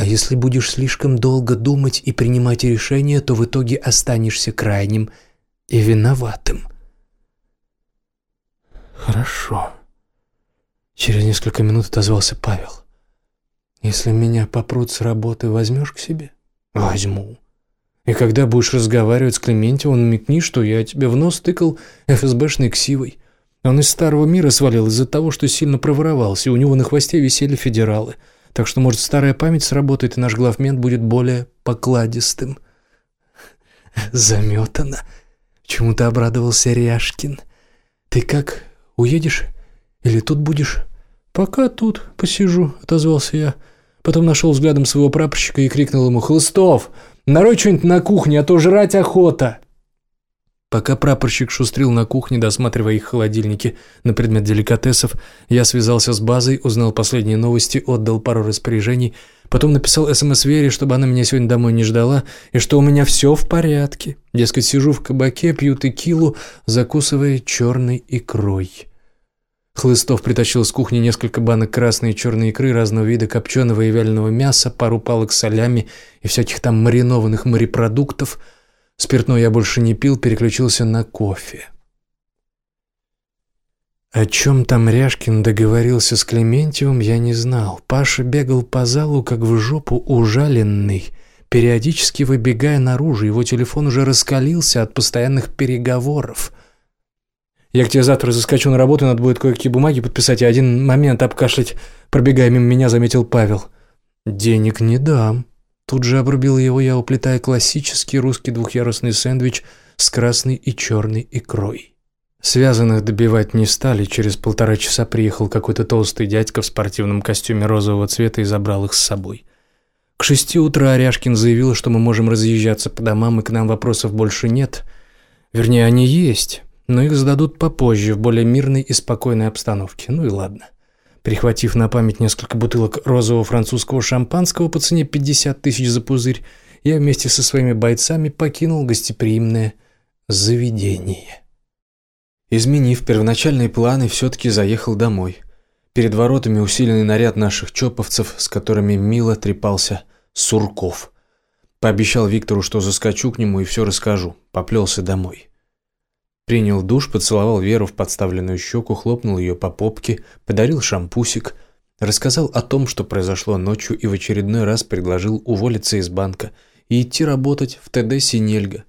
а если будешь слишком долго думать и принимать решения, то в итоге останешься крайним и виноватым. Хорошо. Через несколько минут отозвался Павел. Если меня попрут с работы, возьмешь к себе? Возьму. И когда будешь разговаривать с Клементьевым, намекни, что я тебе в нос тыкал ФСБшной ксивой. Он из старого мира свалил из-за того, что сильно проворовался, и у него на хвосте висели федералы – так что, может, старая память сработает, и наш главмент будет более покладистым. *laughs* Заметано. Чему-то обрадовался Ряшкин. Ты как, уедешь? Или тут будешь? Пока тут посижу, отозвался я. Потом нашел взглядом своего прапорщика и крикнул ему «Хлыстов, нарой что-нибудь на кухне, а то жрать охота!» Пока прапорщик шустрил на кухне, досматривая их холодильники на предмет деликатесов, я связался с базой, узнал последние новости, отдал пару распоряжений, потом написал СМС Вере, чтобы она меня сегодня домой не ждала, и что у меня все в порядке. Дескать, сижу в кабаке, пью текилу, закусывая черной икрой. Хлыстов притащил с кухни несколько банок красной и черной икры разного вида копченого и вяленого мяса, пару палок солями и всяких там маринованных морепродуктов – Спиртное я больше не пил, переключился на кофе. О чем там Ряшкин договорился с Клементьевым, я не знал. Паша бегал по залу, как в жопу ужаленный, периодически выбегая наружу. Его телефон уже раскалился от постоянных переговоров. «Я к тебе завтра заскочу на работу, надо будет кое-какие бумаги подписать и один момент обкашлять», пробегая мимо меня, заметил Павел. «Денег не дам», Тут же обрубил его я, уплетая классический русский двухъярусный сэндвич с красной и черной икрой. Связанных добивать не стали, через полтора часа приехал какой-то толстый дядька в спортивном костюме розового цвета и забрал их с собой. К шести утра Аряшкин заявил, что мы можем разъезжаться по домам, и к нам вопросов больше нет. Вернее, они есть, но их зададут попозже, в более мирной и спокойной обстановке. Ну и ладно. Прихватив на память несколько бутылок розового французского шампанского по цене 50 тысяч за пузырь, я вместе со своими бойцами покинул гостеприимное заведение. Изменив первоначальные планы, все-таки заехал домой. Перед воротами усиленный наряд наших чоповцев, с которыми мило трепался Сурков. Пообещал Виктору, что заскочу к нему и все расскажу. Поплелся домой. Принял душ, поцеловал Веру в подставленную щеку, хлопнул ее по попке, подарил шампусик, рассказал о том, что произошло ночью и в очередной раз предложил уволиться из банка и идти работать в ТД «Синельга».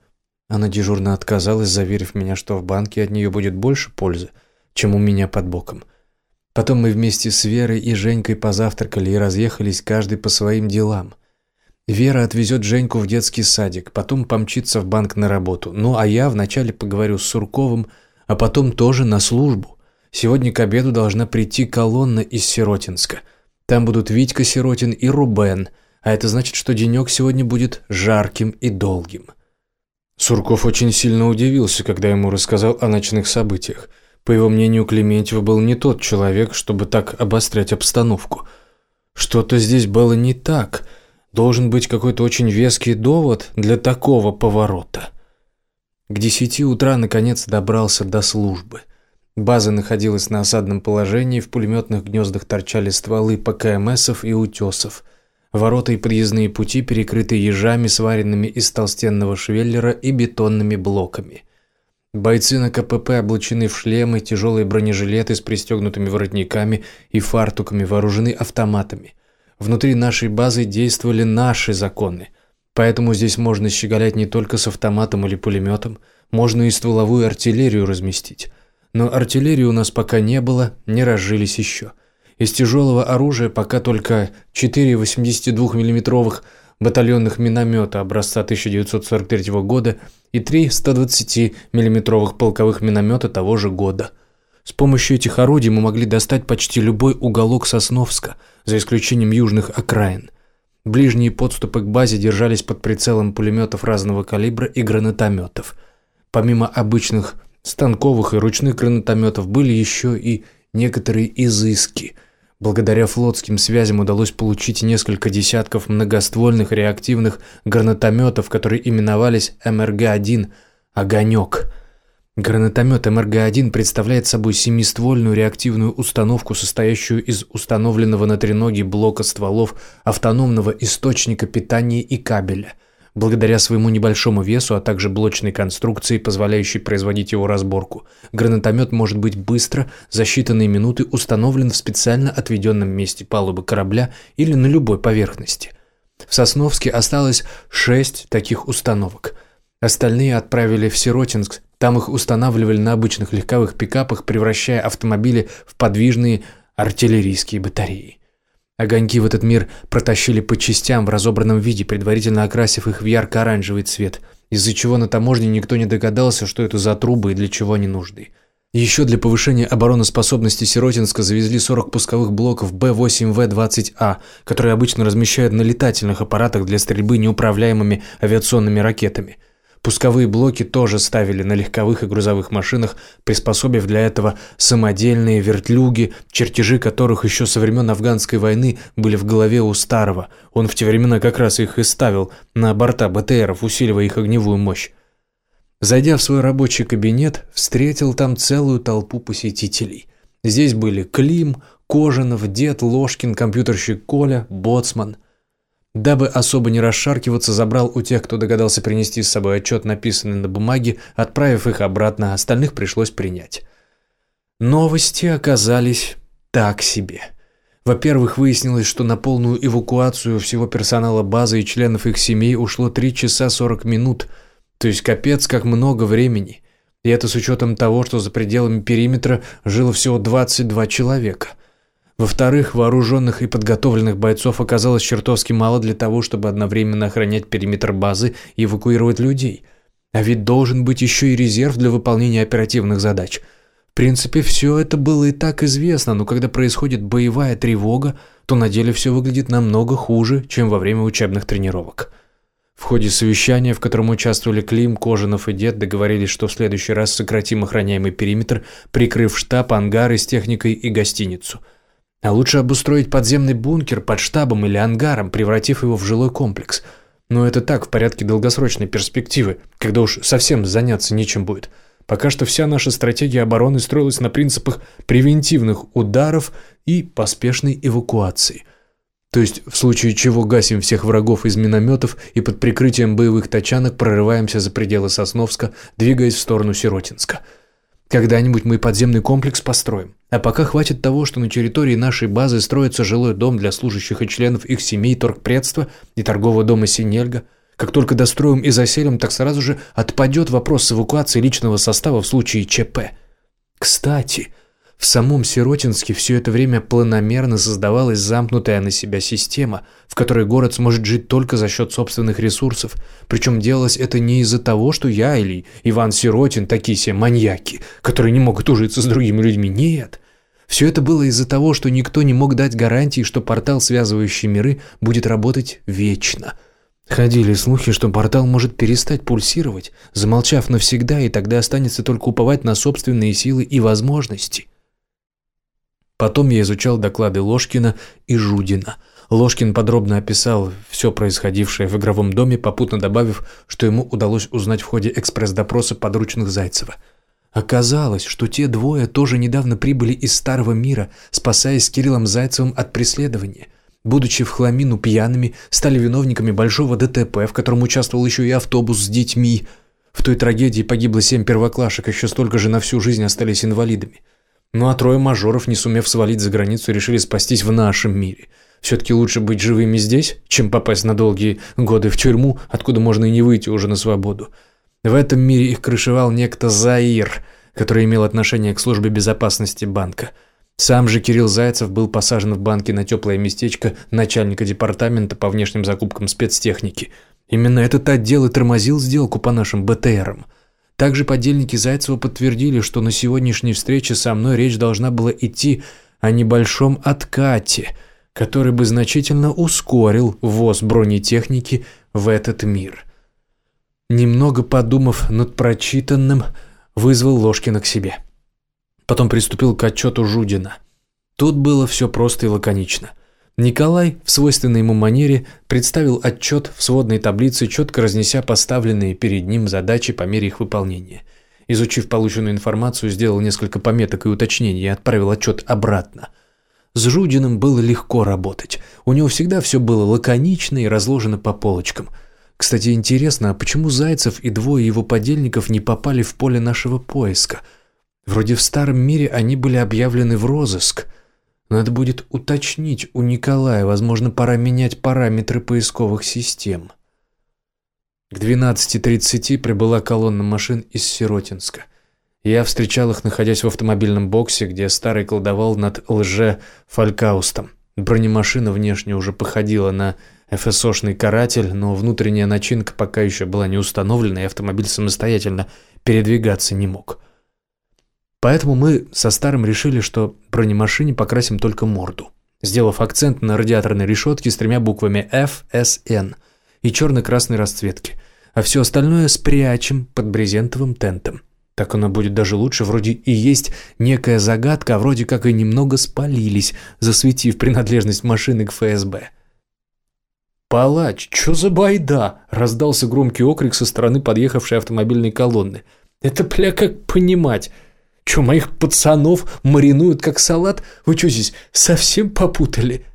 Она дежурно отказалась, заверив меня, что в банке от нее будет больше пользы, чем у меня под боком. Потом мы вместе с Верой и Женькой позавтракали и разъехались каждый по своим делам. Вера отвезет Женьку в детский садик, потом помчится в банк на работу. Ну, а я вначале поговорю с Сурковым, а потом тоже на службу. Сегодня к обеду должна прийти колонна из Сиротинска. Там будут Витька Сиротин и Рубен, а это значит, что денек сегодня будет жарким и долгим. Сурков очень сильно удивился, когда ему рассказал о ночных событиях. По его мнению, Клементьев был не тот человек, чтобы так обострять обстановку. Что-то здесь было не так – Должен быть какой-то очень веский довод для такого поворота. К десяти утра наконец добрался до службы. База находилась на осадном положении, в пулеметных гнездах торчали стволы ПКМСов и утесов. Ворота и подъездные пути перекрыты ежами, сваренными из толстенного швеллера и бетонными блоками. Бойцы на КПП облачены в шлемы, тяжелые бронежилеты с пристегнутыми воротниками и фартуками, вооружены автоматами. Внутри нашей базы действовали наши законы. Поэтому здесь можно щеголять не только с автоматом или пулеметом, можно и стволовую артиллерию разместить. Но артиллерии у нас пока не было, не разжились еще. Из тяжелого оружия пока только 4 82 миллиметровых батальонных миномета образца 1943 года и 3 120 миллиметровых полковых миномета того же года – с помощью этих орудий мы могли достать почти любой уголок Сосновска, за исключением южных окраин. Ближние подступы к базе держались под прицелом пулеметов разного калибра и гранатометов. Помимо обычных станковых и ручных гранатометов были еще и некоторые изыски. Благодаря флотским связям удалось получить несколько десятков многоствольных реактивных гранатометов, которые именовались МРГ-1 «Огонек». Гранатомет МРГ-1 представляет собой семиствольную реактивную установку, состоящую из установленного на треноге блока стволов, автономного источника питания и кабеля. Благодаря своему небольшому весу, а также блочной конструкции, позволяющей производить его разборку, гранатомет может быть быстро, за считанные минуты установлен в специально отведенном месте палубы корабля или на любой поверхности. В Сосновске осталось шесть таких установок. Остальные отправили в Сиротинск там их устанавливали на обычных легковых пикапах, превращая автомобили в подвижные артиллерийские батареи. Огоньки в этот мир протащили по частям в разобранном виде, предварительно окрасив их в ярко-оранжевый цвет, из-за чего на таможне никто не догадался, что это за трубы и для чего они нужны. Еще для повышения обороноспособности Сиротинска завезли 40 пусковых блоков Б-8В-20А, которые обычно размещают на летательных аппаратах для стрельбы неуправляемыми авиационными ракетами – Пусковые блоки тоже ставили на легковых и грузовых машинах, приспособив для этого самодельные вертлюги, чертежи которых еще со времен афганской войны были в голове у старого. Он в те времена как раз их и ставил на борта БТРов, усиливая их огневую мощь. Зайдя в свой рабочий кабинет, встретил там целую толпу посетителей. Здесь были Клим, Кожанов, Дед, Ложкин, компьютерщик Коля, Боцман – Дабы особо не расшаркиваться, забрал у тех, кто догадался принести с собой отчет, написанный на бумаге, отправив их обратно, остальных пришлось принять. Новости оказались так себе. Во-первых, выяснилось, что на полную эвакуацию всего персонала базы и членов их семей ушло 3 часа 40 минут, то есть капец как много времени. И это с учетом того, что за пределами периметра жило всего 22 человека – во-вторых, вооруженных и подготовленных бойцов оказалось чертовски мало для того, чтобы одновременно охранять периметр базы и эвакуировать людей. А ведь должен быть еще и резерв для выполнения оперативных задач. В принципе, все это было и так известно, но когда происходит боевая тревога, то на деле все выглядит намного хуже, чем во время учебных тренировок. В ходе совещания, в котором участвовали Клим, Кожанов и Дед, договорились, что в следующий раз сократим охраняемый периметр, прикрыв штаб, ангары с техникой и гостиницу – а лучше обустроить подземный бункер под штабом или ангаром, превратив его в жилой комплекс. Но это так, в порядке долгосрочной перспективы, когда уж совсем заняться нечем будет. Пока что вся наша стратегия обороны строилась на принципах превентивных ударов и поспешной эвакуации. То есть, в случае чего гасим всех врагов из минометов и под прикрытием боевых тачанок прорываемся за пределы Сосновска, двигаясь в сторону Сиротинска – когда-нибудь мы подземный комплекс построим. А пока хватит того, что на территории нашей базы строится жилой дом для служащих и членов их семей торгпредства и торгового дома Синельга. Как только достроим и заселим, так сразу же отпадет вопрос с эвакуацией личного состава в случае ЧП. Кстати, в самом Сиротинске все это время планомерно создавалась замкнутая на себя система, в которой город сможет жить только за счет собственных ресурсов. Причем делалось это не из-за того, что я или Иван Сиротин такие все маньяки, которые не могут ужиться с другими людьми. Нет. Все это было из-за того, что никто не мог дать гарантии, что портал, связывающий миры, будет работать вечно. Ходили слухи, что портал может перестать пульсировать, замолчав навсегда, и тогда останется только уповать на собственные силы и возможности. Потом я изучал доклады Ложкина и Жудина. Ложкин подробно описал все происходившее в игровом доме, попутно добавив, что ему удалось узнать в ходе экспресс-допроса подручных Зайцева. Оказалось, что те двое тоже недавно прибыли из Старого мира, спасаясь с Кириллом Зайцевым от преследования. Будучи в хламину пьяными, стали виновниками большого ДТП, в котором участвовал еще и автобус с детьми. В той трагедии погибло семь первоклашек, еще столько же на всю жизнь остались инвалидами. Ну а трое мажоров, не сумев свалить за границу, решили спастись в нашем мире. Все-таки лучше быть живыми здесь, чем попасть на долгие годы в тюрьму, откуда можно и не выйти уже на свободу. В этом мире их крышевал некто Заир, который имел отношение к службе безопасности банка. Сам же Кирилл Зайцев был посажен в банке на теплое местечко начальника департамента по внешним закупкам спецтехники. Именно этот отдел и тормозил сделку по нашим БТРам – также подельники Зайцева подтвердили, что на сегодняшней встрече со мной речь должна была идти о небольшом откате, который бы значительно ускорил ввоз бронетехники в этот мир. Немного подумав над прочитанным, вызвал Ложкина к себе. Потом приступил к отчету Жудина. Тут было все просто и лаконично – Николай в свойственной ему манере представил отчет в сводной таблице, четко разнеся поставленные перед ним задачи по мере их выполнения. Изучив полученную информацию, сделал несколько пометок и уточнений и отправил отчет обратно. С Жудиным было легко работать. У него всегда все было лаконично и разложено по полочкам. Кстати, интересно, а почему Зайцев и двое его подельников не попали в поле нашего поиска? Вроде в старом мире они были объявлены в розыск – надо будет уточнить у Николая, возможно, пора менять параметры поисковых систем. К 12.30 прибыла колонна машин из Сиротинска. Я встречал их, находясь в автомобильном боксе, где старый колдовал над лже-фалькаустом. Бронемашина внешне уже походила на ФСОшный каратель, но внутренняя начинка пока еще была не установлена, и автомобиль самостоятельно передвигаться не мог. Поэтому мы со старым решили, что бронемашине покрасим только морду, сделав акцент на радиаторной решетке с тремя буквами FSN и черно-красной расцветки. а все остальное спрячем под брезентовым тентом. Так оно будет даже лучше, вроде и есть некая загадка, а вроде как и немного спалились, засветив принадлежность машины к ФСБ. «Палач, чё за байда?» – раздался громкий окрик со стороны подъехавшей автомобильной колонны. «Это, бля, как понимать? Чё, моих пацанов маринуют как салат? Вы чё здесь, совсем попутали?»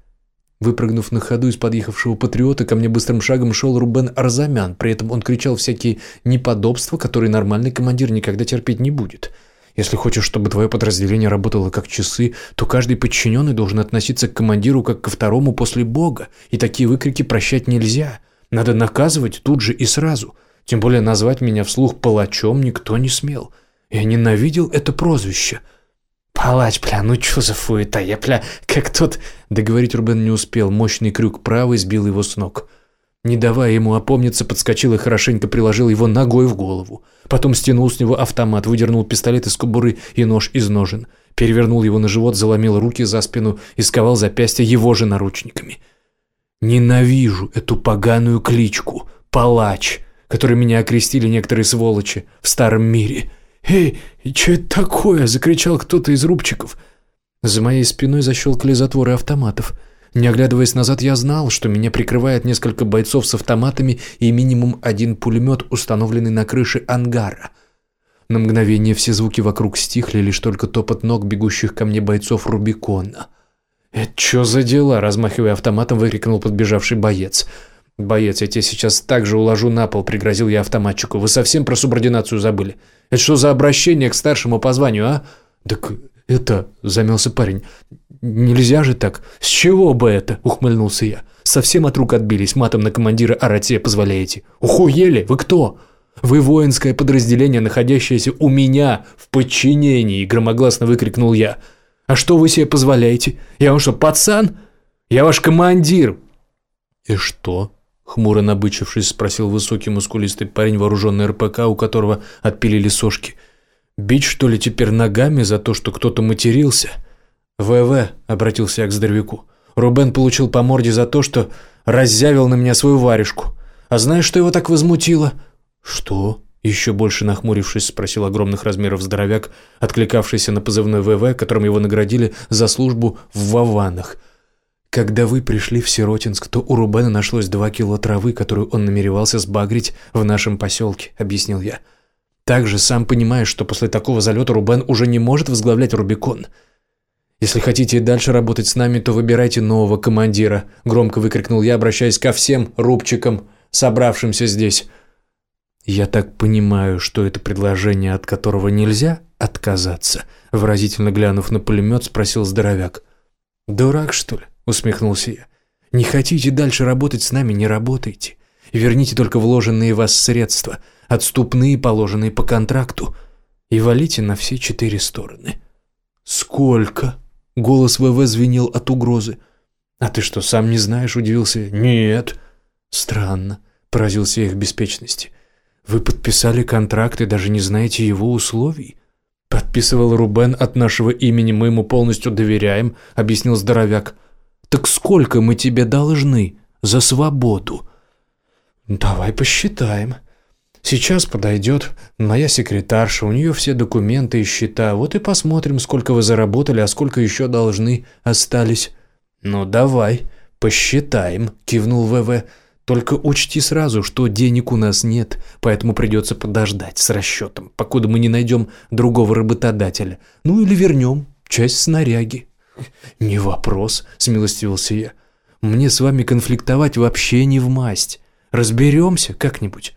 Выпрыгнув на ходу из подъехавшего патриота, ко мне быстрым шагом шел Рубен Арзамян. При этом он кричал всякие неподобства, которые нормальный командир никогда терпеть не будет. Если хочешь, чтобы твое подразделение работало как часы, то каждый подчиненный должен относиться к командиру как ко второму после Бога, и такие выкрики прощать нельзя. Надо наказывать тут же и сразу. Тем более назвать меня вслух палачом никто не смел. Я ненавидел это прозвище – «Палач, бля, ну чё за фуета, я, бля, как тот...» Договорить Рубен не успел, мощный крюк правый сбил его с ног. Не давая ему опомниться, подскочил и хорошенько приложил его ногой в голову. Потом стянул с него автомат, выдернул пистолет из кобуры и нож из ножен. Перевернул его на живот, заломил руки за спину и сковал запястья его же наручниками. «Ненавижу эту поганую кличку. Палач, которой меня окрестили некоторые сволочи в старом мире». «Эй, что это такое?» – закричал кто-то из рубчиков. За моей спиной защелкали затворы автоматов. Не оглядываясь назад, я знал, что меня прикрывает несколько бойцов с автоматами и минимум один пулемет, установленный на крыше ангара. На мгновение все звуки вокруг стихли, лишь только топот ног бегущих ко мне бойцов Рубикона. «Это что за дела?» – размахивая автоматом, выкрикнул подбежавший боец – «Боец, я тебя сейчас так же уложу на пол», — пригрозил я автоматчику. «Вы совсем про субординацию забыли? Это что за обращение к старшему по званию, а?» «Так это...» — замялся парень. «Нельзя же так. С чего бы это?» — ухмыльнулся я. «Совсем от рук отбились, матом на командира орать позволяете. Ухуели? Вы кто?» «Вы воинское подразделение, находящееся у меня в подчинении», — громогласно выкрикнул я. «А что вы себе позволяете? Я вам что, пацан? Я ваш командир!» «И что?» Хмуро набычившись, спросил высокий мускулистый парень, вооруженный РПК, у которого отпилили сошки. «Бить, что ли, теперь ногами за то, что кто-то матерился?» «ВВ», — обратился я к здоровяку. «Рубен получил по морде за то, что раззявил на меня свою варежку. А знаешь, что его так возмутило?» «Что?» — еще больше нахмурившись, спросил огромных размеров здоровяк, откликавшийся на позывной ВВ, которым его наградили за службу в Ваванах — когда вы пришли в Сиротинск, то у Рубена нашлось два кило травы, которую он намеревался сбагрить в нашем поселке», — объяснил я. «Также сам понимаешь, что после такого залета Рубен уже не может возглавлять Рубикон. Если хотите и дальше работать с нами, то выбирайте нового командира», — громко выкрикнул я, обращаясь ко всем рубчикам, собравшимся здесь. «Я так понимаю, что это предложение, от которого нельзя отказаться?» Выразительно глянув на пулемет, спросил здоровяк. «Дурак, что ли?» Усмехнулся я. «Не хотите дальше работать с нами, не работайте. Верните только вложенные в вас средства, отступные, положенные по контракту, и валите на все четыре стороны». «Сколько?» — голос ВВ звенел от угрозы. «А ты что, сам не знаешь?» — удивился «Нет». «Странно», — поразился их беспечности. «Вы подписали контракт и даже не знаете его условий?» «Подписывал Рубен от нашего имени, мы ему полностью доверяем», — объяснил здоровяк. Так сколько мы тебе должны за свободу? Давай посчитаем. Сейчас подойдет моя секретарша, у нее все документы и счета. Вот и посмотрим, сколько вы заработали, а сколько еще должны остались. Ну давай, посчитаем, кивнул ВВ. Только учти сразу, что денег у нас нет, поэтому придется подождать с расчетом, покуда мы не найдем другого работодателя. Ну или вернем часть снаряги. «Не вопрос», — смилостивился я. «Мне с вами конфликтовать вообще не в масть. Разберемся как-нибудь.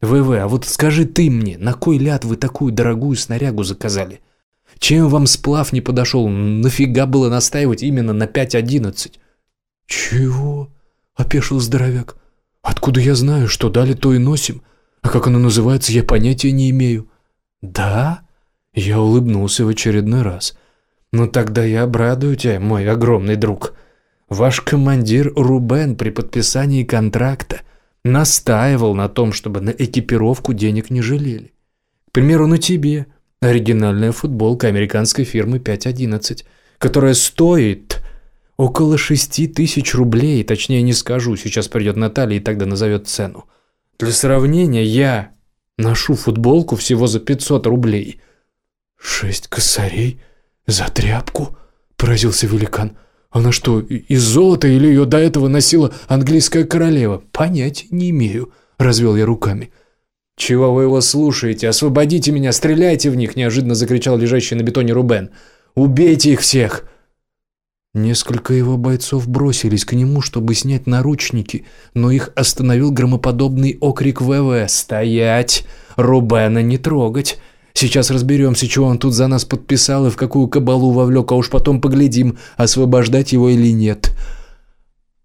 ВВ, а вот скажи ты мне, на кой ляд вы такую дорогую снарягу заказали? Чем вам сплав не подошел? Нафига было настаивать именно на 5.11?» «Чего?» — опешил здоровяк. «Откуда я знаю, что дали, то и носим? А как оно называется, я понятия не имею». «Да?» Я улыбнулся в очередной раз. «Ну тогда я обрадую тебя, мой огромный друг. Ваш командир Рубен при подписании контракта настаивал на том, чтобы на экипировку денег не жалели. К примеру, на тебе оригинальная футболка американской фирмы 511, которая стоит около шести тысяч рублей, точнее не скажу, сейчас придет Наталья и тогда назовет цену. Для сравнения, я ношу футболку всего за 500 рублей». «Шесть косарей за тряпку?» – поразился великан. «Она что, из золота или ее до этого носила английская королева?» «Понятия не имею», – развел я руками. «Чего вы его слушаете? Освободите меня, стреляйте в них!» – неожиданно закричал лежащий на бетоне Рубен. «Убейте их всех!» Несколько его бойцов бросились к нему, чтобы снять наручники, но их остановил громоподобный окрик ВВ «Стоять! Рубена не трогать!» Сейчас разберемся, чего он тут за нас подписал и в какую кабалу вовлек, а уж потом поглядим, освобождать его или нет.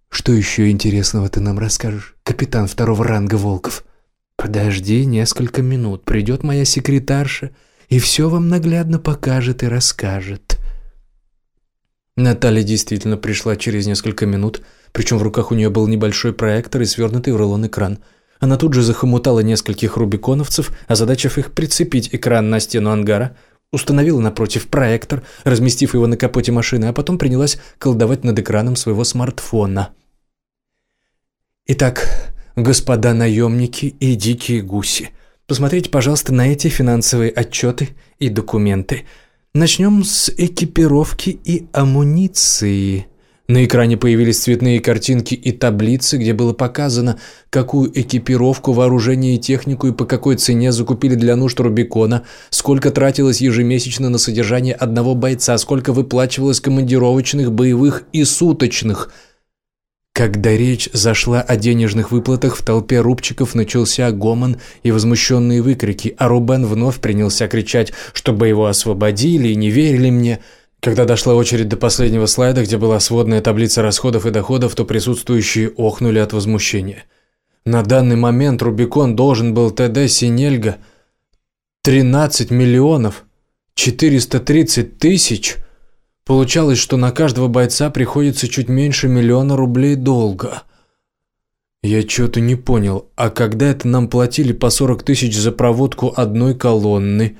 Что еще интересного ты нам расскажешь, капитан второго ранга Волков? Подожди несколько минут, придет моя секретарша и все вам наглядно покажет и расскажет. Наталья действительно пришла через несколько минут, причем в руках у нее был небольшой проектор и свернутый в рулон экран. Она тут же захомутала нескольких рубиконовцев, озадачив их прицепить экран на стену ангара, установила напротив проектор, разместив его на капоте машины, а потом принялась колдовать над экраном своего смартфона. «Итак, господа наемники и дикие гуси, посмотрите, пожалуйста, на эти финансовые отчеты и документы – Начнем с экипировки и амуниции. На экране появились цветные картинки и таблицы, где было показано, какую экипировку, вооружение и технику и по какой цене закупили для нужд Рубикона, сколько тратилось ежемесячно на содержание одного бойца, сколько выплачивалось командировочных, боевых и суточных – когда речь зашла о денежных выплатах, в толпе рубчиков начался гомон и возмущенные выкрики, а Рубен вновь принялся кричать, чтобы его освободили и не верили мне. Когда дошла очередь до последнего слайда, где была сводная таблица расходов и доходов, то присутствующие охнули от возмущения. На данный момент Рубикон должен был ТД Синельга 13 миллионов 430 тысяч – Получалось, что на каждого бойца приходится чуть меньше миллиона рублей долга. Я что-то не понял, а когда это нам платили по 40 тысяч за проводку одной колонны?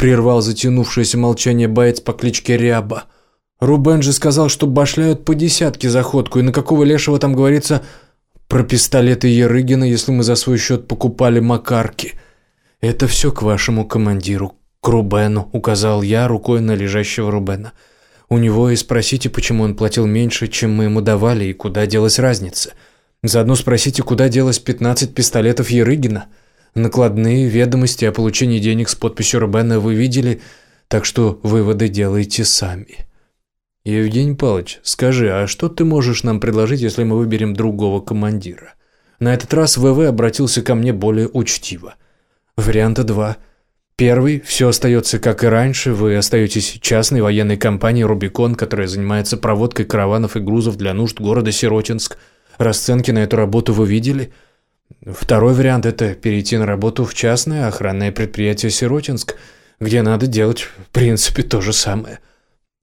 Прервал затянувшееся молчание боец по кличке Ряба. Рубен же сказал, что башляют по десятке за ходку, и на какого лешего там говорится про пистолеты Ерыгина, если мы за свой счет покупали макарки. Это все к вашему командиру, к Рубену, указал я рукой на лежащего Рубена. — у него и спросите, почему он платил меньше, чем мы ему давали, и куда делась разница. Заодно спросите, куда делось 15 пистолетов Ерыгина. Накладные ведомости о получении денег с подписью Рубена вы видели, так что выводы делайте сами. Евгений Павлович, скажи, а что ты можешь нам предложить, если мы выберем другого командира? На этот раз ВВ обратился ко мне более учтиво. Варианта 2 – Первый, все остается как и раньше, вы остаетесь частной военной компанией «Рубикон», которая занимается проводкой караванов и грузов для нужд города Сиротинск. Расценки на эту работу вы видели? Второй вариант – это перейти на работу в частное охранное предприятие «Сиротинск», где надо делать, в принципе, то же самое.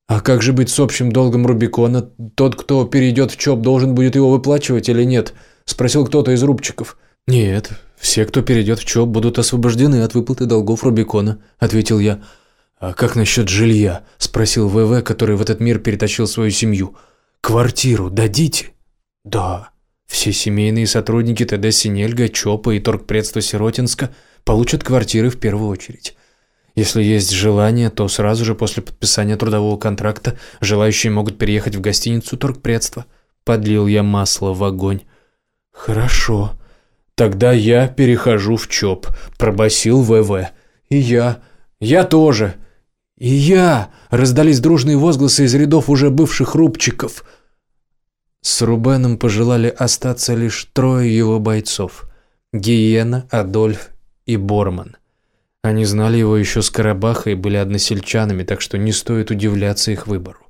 А как же быть с общим долгом Рубикона? Тот, кто перейдет в ЧОП, должен будет его выплачивать или нет? Спросил кто-то из рубчиков. Нет, «Все, кто перейдет в ЧОП, будут освобождены от выплаты долгов Рубикона», – ответил я. «А как насчет жилья?» – спросил ВВ, который в этот мир перетащил свою семью. «Квартиру дадите?» «Да». Все семейные сотрудники ТД Синельга, ЧОПа и торгпредства Сиротинска получат квартиры в первую очередь. Если есть желание, то сразу же после подписания трудового контракта желающие могут переехать в гостиницу торгпредства. Подлил я масло в огонь. «Хорошо», «Тогда я перехожу в ЧОП», – пробасил ВВ. «И я». «Я тоже». «И я!» – раздались дружные возгласы из рядов уже бывших рубчиков. С Рубеном пожелали остаться лишь трое его бойцов – Гиена, Адольф и Борман. Они знали его еще с Карабаха и были односельчанами, так что не стоит удивляться их выбору.